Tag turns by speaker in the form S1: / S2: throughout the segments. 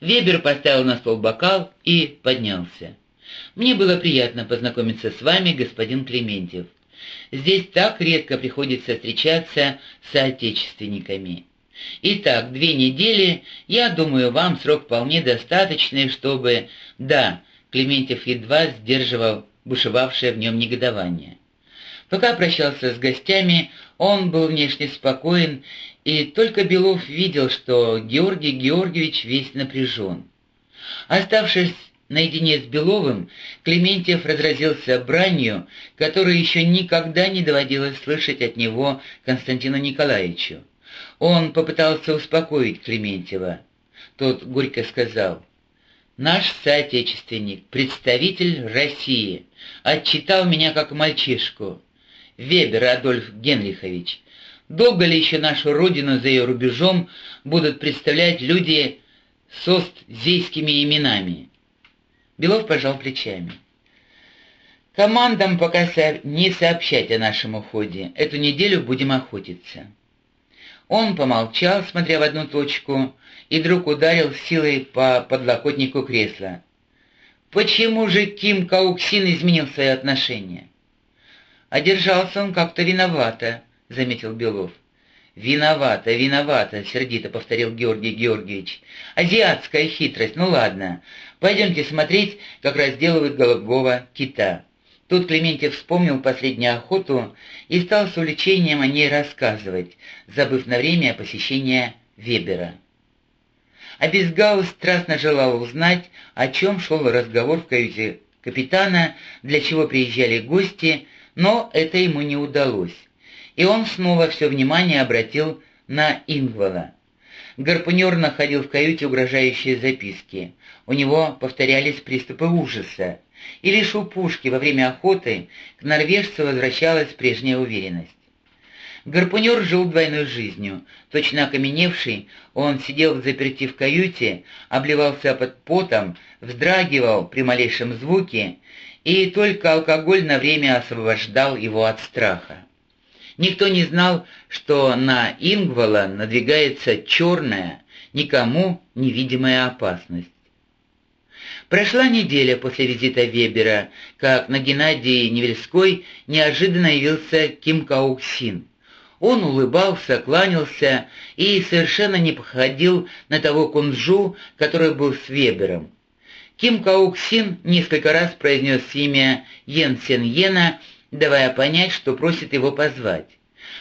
S1: Вебер поставил на стол бокал и поднялся. «Мне было приятно познакомиться с вами, господин Клементьев. Здесь так редко приходится встречаться с соотечественниками. Итак, две недели, я думаю, вам срок вполне достаточный, чтобы... Да, Клементьев едва сдерживал бушевавшее в нем негодование. Пока прощался с гостями, он был внешне спокоен, и только Белов видел, что Георгий Георгиевич весь напряжен. Оставшись наедине с Беловым, Клементьев разразился бранью, которую еще никогда не доводилось слышать от него Константину Николаевичу. Он попытался успокоить Клементьева. Тот горько сказал, «Наш соотечественник, представитель России, отчитал меня как мальчишку. Вебер Адольф Генрихович, долго ли еще нашу родину за ее рубежом будут представлять люди с остзейскими именами?» Белов пожал плечами. «Командам пока не сообщать о нашем уходе. Эту неделю будем охотиться». Он помолчал, смотря в одну точку, и вдруг ударил силой по подлокотнику кресла. «Почему же Ким Кауксин изменил свои отношения?» «А держался он как-то виновато», — заметил Белов. «Виновато, виновато», — сердито повторил Георгий Георгиевич. «Азиатская хитрость, ну ладно. Пойдемте смотреть, как разделывают голубого кита». Тут Клементьев вспомнил последнюю охоту и стал с увлечением о ней рассказывать, забыв на время посещение Вебера. А Безгаус страстно желал узнать, о чем шел разговор в каюте капитана, для чего приезжали гости, но это ему не удалось. И он снова все внимание обратил на Ингвала. Гарпунер находил в каюте угрожающие записки. У него повторялись приступы ужаса и лишь у пушки во время охоты к норвежцу возвращалась прежняя уверенность. Гарпунер жил двойной жизнью. Точно окаменевший, он сидел в заперти в каюте, обливался под потом, вздрагивал при малейшем звуке, и только алкоголь на время освобождал его от страха. Никто не знал, что на Ингвала надвигается черная, никому невидимая опасность. Прошла неделя после визита Вебера, как на Геннадии Невельской неожиданно явился Ким Каук Син. Он улыбался, кланялся и совершенно не походил на того кунжу, который был с Вебером. Ким Каук Син несколько раз произнес имя Йен Сен Йена, давая понять, что просит его позвать.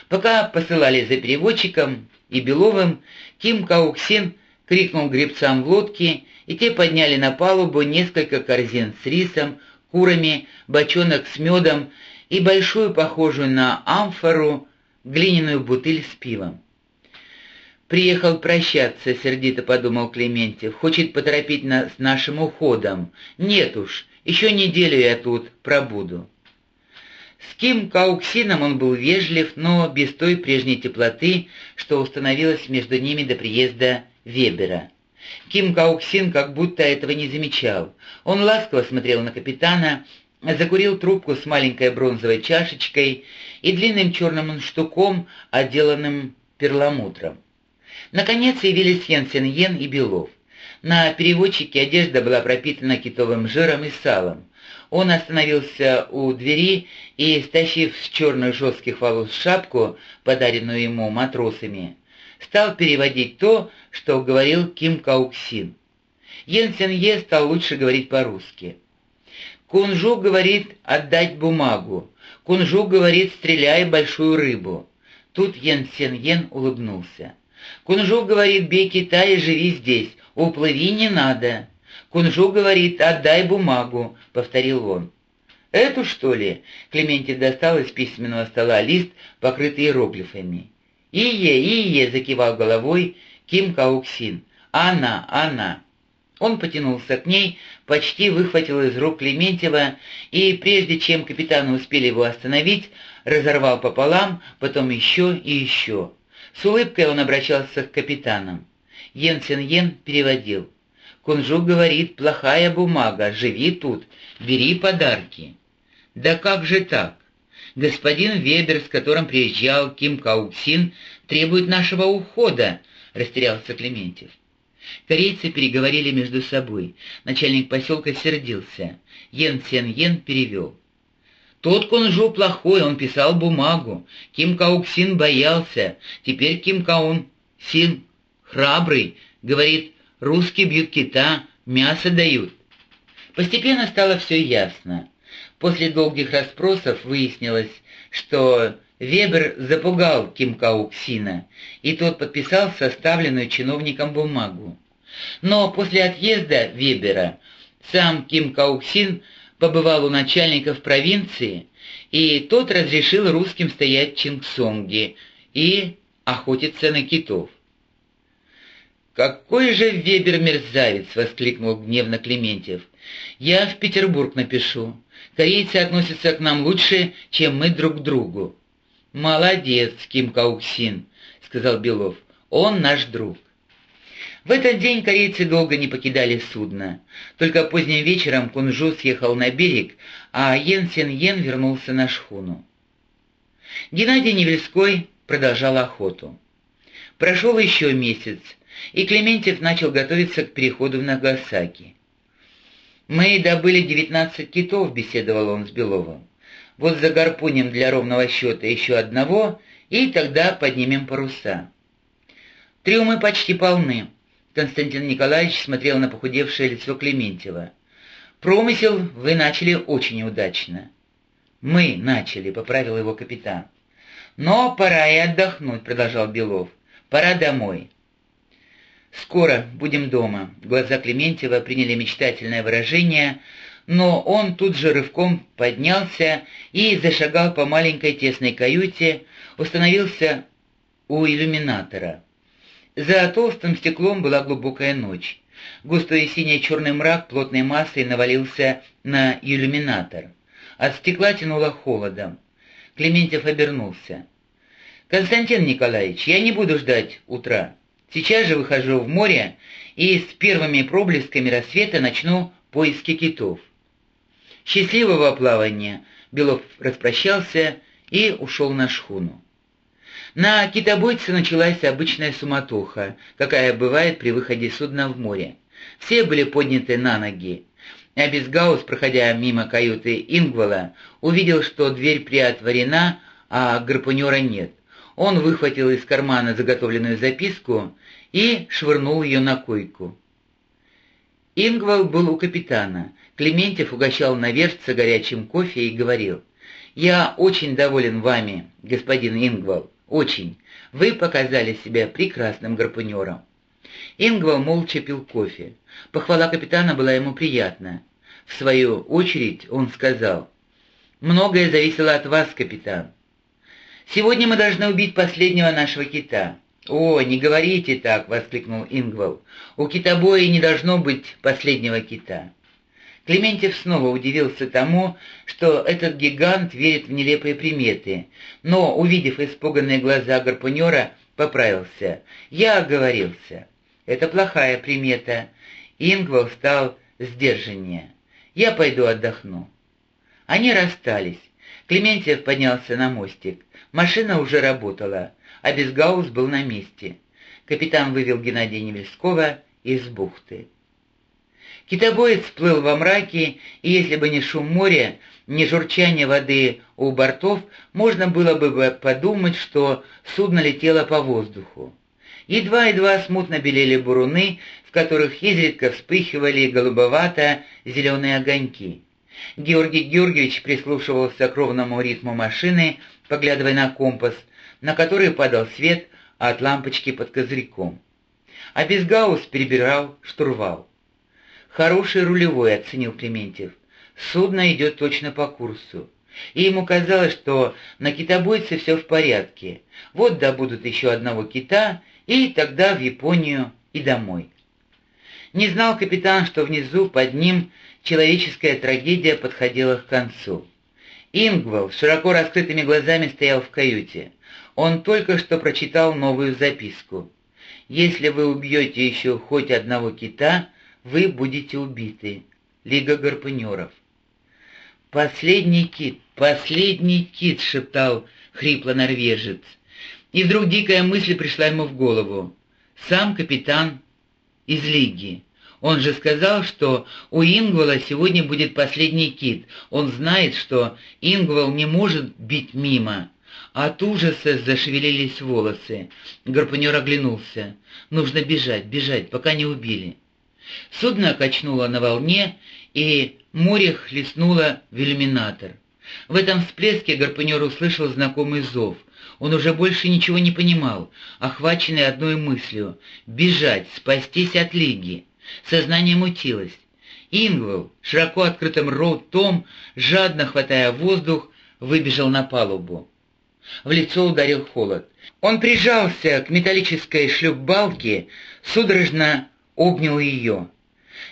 S1: Пока посылали за переводчиком и Беловым, Ким Каук Син крикнул гребцам в лодке и те подняли на палубу несколько корзин с рисом, курами, бочонок с медом и большую, похожую на амфору, глиняную бутыль с пивом. «Приехал прощаться», — сердито подумал Клементьев. «Хочет поторопить нас с нашим уходом. Нет уж, еще неделю я тут пробуду». С Ким Кауксином он был вежлив, но без той прежней теплоты, что установилась между ними до приезда Вебера. Ким Кауксин как будто этого не замечал. Он ласково смотрел на капитана, закурил трубку с маленькой бронзовой чашечкой и длинным черным штуком, отделанным перламутром. Наконец явились Йенсен Йен и Белов. На переводчике одежда была пропитана китовым жиром и салом. Он остановился у двери и, стащив с черных жестких волос шапку, подаренную ему матросами, стал переводить то, что говорил Ким Кауксин. Йен Сен Йен стал лучше говорить по-русски. Кунжу говорит «отдать бумагу», Кунжу говорит «стреляй большую рыбу». Тут Йен Сен Йен улыбнулся. Кунжу говорит «бей Китай и живи здесь, уплыви не надо». Кунжу говорит «отдай бумагу», — повторил он. «Эту, что ли?» — Клементьев достал из письменного стола лист, покрытый иероглифами. «Ие, ие!» — закивал головой Ким Кауксин. «Она, она!» Он потянулся к ней, почти выхватил из рук Клементьева, и прежде чем капитаны успели его остановить, разорвал пополам, потом еще и еще. С улыбкой он обращался к капитанам. Йен Сен Йен переводил. «Кунжу говорит, плохая бумага, живи тут, бери подарки». «Да как же так? Господин Вебер, с которым приезжал Ким Кауксин, требует нашего ухода», — растерялся Клементьев. Корейцы переговорили между собой. Начальник поселка сердился. Йен Сен Йен перевел. Тот Кунжу плохой, он писал бумагу. Ким Каук Син боялся. Теперь Ким Каун Син храбрый. Говорит, русские бьют кита, мясо дают. Постепенно стало все ясно. После долгих расспросов выяснилось, что Вебер запугал Ким Каук Сина, и тот подписал составленную чиновником бумагу. Но после отъезда Вебера сам Ким Каук Син побывал у начальников провинции, и тот разрешил русским стоять в Чингсонге и охотиться на китов. «Какой же Вебер мерзавец!» — воскликнул гневно Клементьев. «Я в Петербург напишу. Корейцы относятся к нам лучше, чем мы друг к другу». «Молодец, Ким Кауксин», — сказал Белов. «Он наш друг». В этот день корейцы долго не покидали судно. Только поздним вечером Кунжу съехал на берег, а Йен Сен Йен вернулся на шхуну. Геннадий Невельской продолжал охоту. Прошел еще месяц, и Клементьев начал готовиться к переходу в Нагасаки. «Мы добыли девятнадцать китов», — беседовал он с Беловым. «Вот за гарпунем для ровного счета еще одного, и тогда поднимем паруса». «Трюмы почти полны», — Константин Николаевич смотрел на похудевшее лицо Клементьева. «Промысел вы начали очень удачно». «Мы начали», — поправил его капитан. «Но пора и отдохнуть», — продолжал Белов. «Пора домой». «Скоро будем дома». Глаза Клементьева приняли мечтательное выражение, но он тут же рывком поднялся и зашагал по маленькой тесной каюте, установился у иллюминатора. За толстым стеклом была глубокая ночь. Густой синий-черный мрак плотной массой навалился на иллюминатор. От стекла тянуло холодом. Клементьев обернулся. «Константин Николаевич, я не буду ждать утра. Сейчас же выхожу в море и с первыми проблесками рассвета начну поиски китов. Счастливого плавания! Белов распрощался и ушел на шхуну. На китобойце началась обычная суматоха, какая бывает при выходе судна в море. Все были подняты на ноги. А Безгаус, проходя мимо каюты Ингвала, увидел, что дверь приотворена, а гарпунера нет. Он выхватил из кармана заготовленную записку и швырнул ее на койку. Ингвал был у капитана. Клементьев угощал наверстца горячим кофе и говорил, «Я очень доволен вами, господин Ингвал, очень. Вы показали себя прекрасным гарпунером». Ингвал молча пил кофе. Похвала капитана была ему приятна. В свою очередь он сказал, «Многое зависело от вас, капитан. Сегодня мы должны убить последнего нашего кита». «О, не говорите так!» — воскликнул Ингвал. «У китобоя не должно быть последнего кита». Клементьев снова удивился тому, что этот гигант верит в нелепые приметы, но, увидев испуганные глаза гарпунера, поправился. «Я оговорился. Это плохая примета». Ингвал стал сдержаннее. «Я пойду отдохну». Они расстались. Клементьев поднялся на мостик. Машина уже работала, а Безгаус был на месте. Капитан вывел Геннадия Невельского из бухты. Китобоец плыл во мраке, и если бы не шум моря, не журчание воды у бортов, можно было бы подумать, что судно летело по воздуху. Едва-едва смутно белели буруны, в которых изредка вспыхивали голубовато-зеленые огоньки. Георгий Георгиевич прислушивался к ровному ритму машины, поглядывая на компас, на который падал свет от лампочки под козырьком. А Безгаус перебирал штурвал. «Хороший рулевой», — оценил Клементьев. «Судно идет точно по курсу». И ему казалось, что на китобойце все в порядке. Вот добудут еще одного кита, и тогда в Японию и домой. Не знал капитан, что внизу, под ним, человеческая трагедия подходила к концу. Ингвал широко раскрытыми глазами стоял в каюте. Он только что прочитал новую записку. «Если вы убьете еще хоть одного кита, вы будете убиты. Лига гарпунеров». «Последний кит, последний кит!» — шептал хрипло норвежец. И вдруг дикая мысль пришла ему в голову. Сам капитан из Лиги. Он же сказал, что у Ингвала сегодня будет последний кит. Он знает, что Ингвал не может бить мимо. От ужаса зашевелились волосы. Гарпунер оглянулся. Нужно бежать, бежать, пока не убили. Судно качнуло на волне, и море хлестнуло в иллюминатор. В этом всплеске гарпунер услышал знакомый зов. Он уже больше ничего не понимал, охваченный одной мыслью — бежать, спастись от Лиги. Сознание мутилось. Ингвелл, широко открытым ртом, жадно хватая воздух, выбежал на палубу. В лицо ударил холод. Он прижался к металлической шлюпбалке, судорожно обнял ее.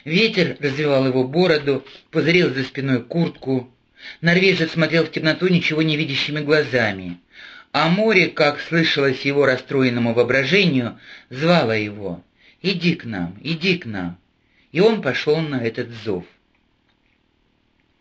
S1: Ветер развивал его бороду, пузырил за спиной куртку. Норвежец смотрел в темноту ничего не видящими глазами. А море, как слышалось его расстроенному воображению, звало его. «Иди к нам, иди к нам». И он пошел на этот зов.